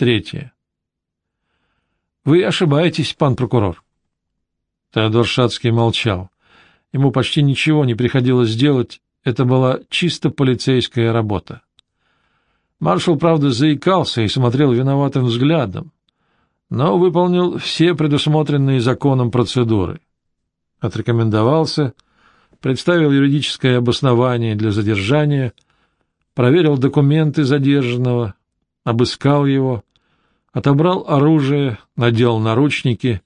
Третье. Вы ошибаетесь, пан прокурор. Теодор Шацкий молчал. Ему почти ничего не приходилось делать, это была чисто полицейская работа. Маршал, правда, заикался и смотрел виноватым взглядом, но выполнил все предусмотренные законом процедуры. Отрекомендовался, представил юридическое обоснование для задержания, проверил документы задержанного, обыскал его, отобрал оружие, надел наручники,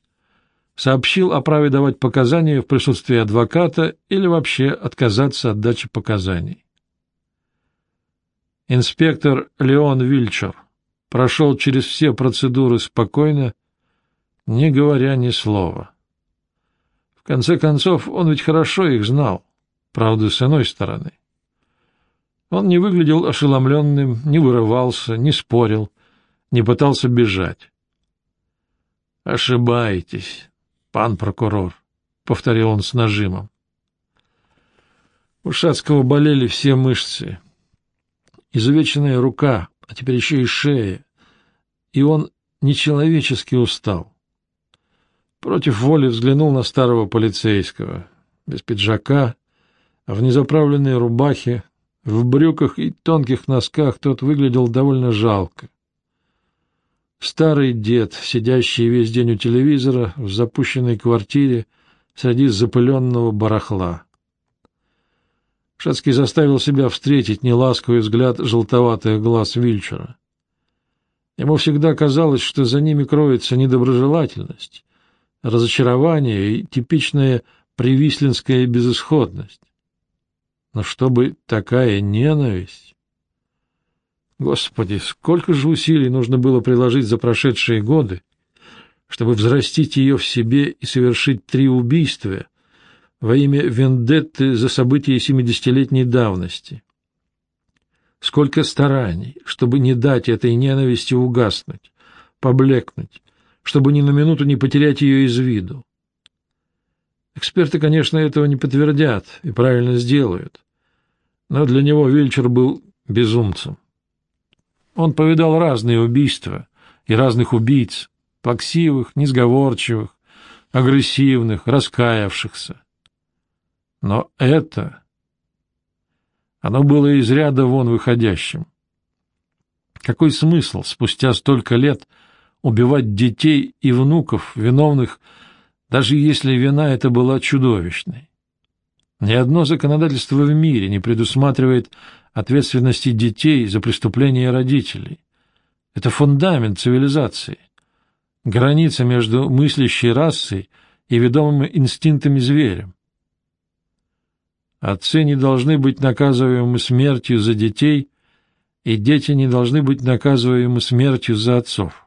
сообщил о праве давать показания в присутствии адвоката или вообще отказаться от дачи показаний. Инспектор Леон Вильчер прошел через все процедуры спокойно, не говоря ни слова. В конце концов, он ведь хорошо их знал, правда, с иной стороны. Он не выглядел ошеломленным, не вырывался, не спорил, не пытался бежать. «Ошибаетесь, пан прокурор», — повторил он с нажимом. У Шацкого болели все мышцы, изувеченная рука, а теперь еще и шея, и он нечеловечески устал. Против воли взглянул на старого полицейского, без пиджака, в незаправленной рубахе, в брюках и тонких носках тот выглядел довольно жалко. Старый дед, сидящий весь день у телевизора в запущенной квартире среди запыленного барахла. Шацкий заставил себя встретить неласковый взгляд желтоватых глаз Вильчера. Ему всегда казалось, что за ними кроется недоброжелательность, разочарование и типичная привислинская безысходность. Но чтобы такая ненависть... Господи, сколько же усилий нужно было приложить за прошедшие годы, чтобы взрастить ее в себе и совершить три убийства, во имя вендетты за события семидесятилетней давности. Сколько стараний, чтобы не дать этой ненависти угаснуть, поблекнуть, чтобы ни на минуту не потерять ее из виду. Эксперты, конечно, этого не подтвердят и правильно сделают, но для него Вильчер был безумцем. Он повидал разные убийства и разных убийц, плаксивых, несговорчивых, агрессивных, раскаявшихся. Но это... Оно было из ряда вон выходящим. Какой смысл спустя столько лет убивать детей и внуков, виновных, даже если вина эта была чудовищной? Ни одно законодательство в мире не предусматривает ответственности детей за преступления родителей. Это фундамент цивилизации, граница между мыслящей расой и ведомыми инстинктами зверем. Отцы не должны быть наказываемы смертью за детей, и дети не должны быть наказываемы смертью за отцов.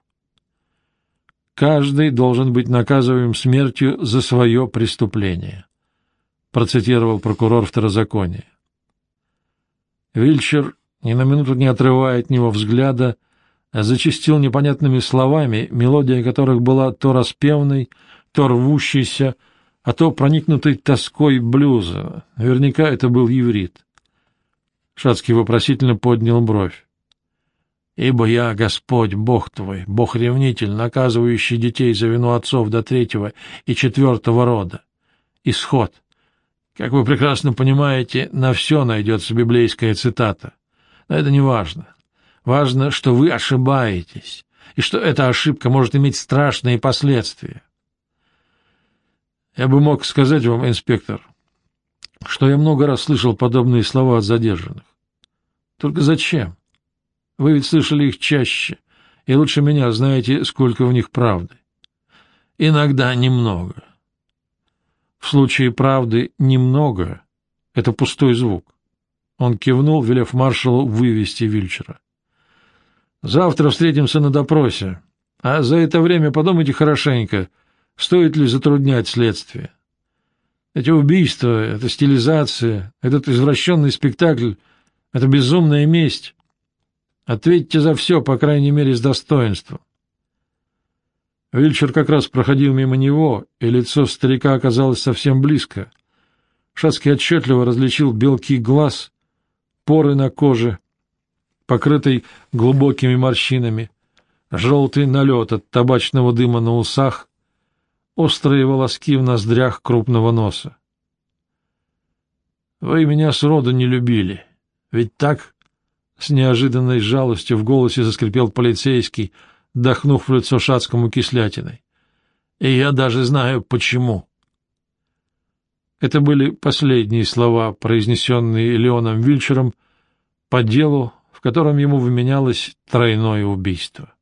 Каждый должен быть наказываем смертью за свое преступление, процитировал прокурор второзакония. Вильчер, ни на минуту не отрывая от него взгляда, зачастил непонятными словами, мелодия которых была то распевной, то рвущейся, а то проникнутый тоской блюза. Наверняка это был еврит. Шацкий вопросительно поднял бровь. «Ибо я, Господь, Бог твой, Бог-ревнитель, наказывающий детей за вину отцов до третьего и четвертого рода. Исход. Как вы прекрасно понимаете, на все найдется библейская цитата. Но это не важно. Важно, что вы ошибаетесь, и что эта ошибка может иметь страшные последствия. Я бы мог сказать вам, инспектор, что я много раз слышал подобные слова от задержанных. Только зачем? Вы ведь слышали их чаще, и лучше меня знаете, сколько в них правды. Иногда немного. В случае правды немного — это пустой звук. Он кивнул, велев маршалу вывести Вильчера. «Завтра встретимся на допросе, а за это время подумайте хорошенько — Стоит ли затруднять следствие? Эти убийства, эта стилизация, этот извращенный спектакль — это безумная месть. Ответьте за все, по крайней мере, с достоинством. Вильчер как раз проходил мимо него, и лицо старика оказалось совсем близко. Шацкий отчетливо различил белки глаз, поры на коже, покрытой глубокими морщинами, желтый налет от табачного дыма на усах, острые волоски в ноздрях крупного носа. «Вы меня сроду не любили, ведь так?» С неожиданной жалостью в голосе заскрипел полицейский, дохнув в лицо шацкому кислятиной. «И я даже знаю, почему». Это были последние слова, произнесенные Леоном Вильчером по делу, в котором ему вменялось тройное убийство.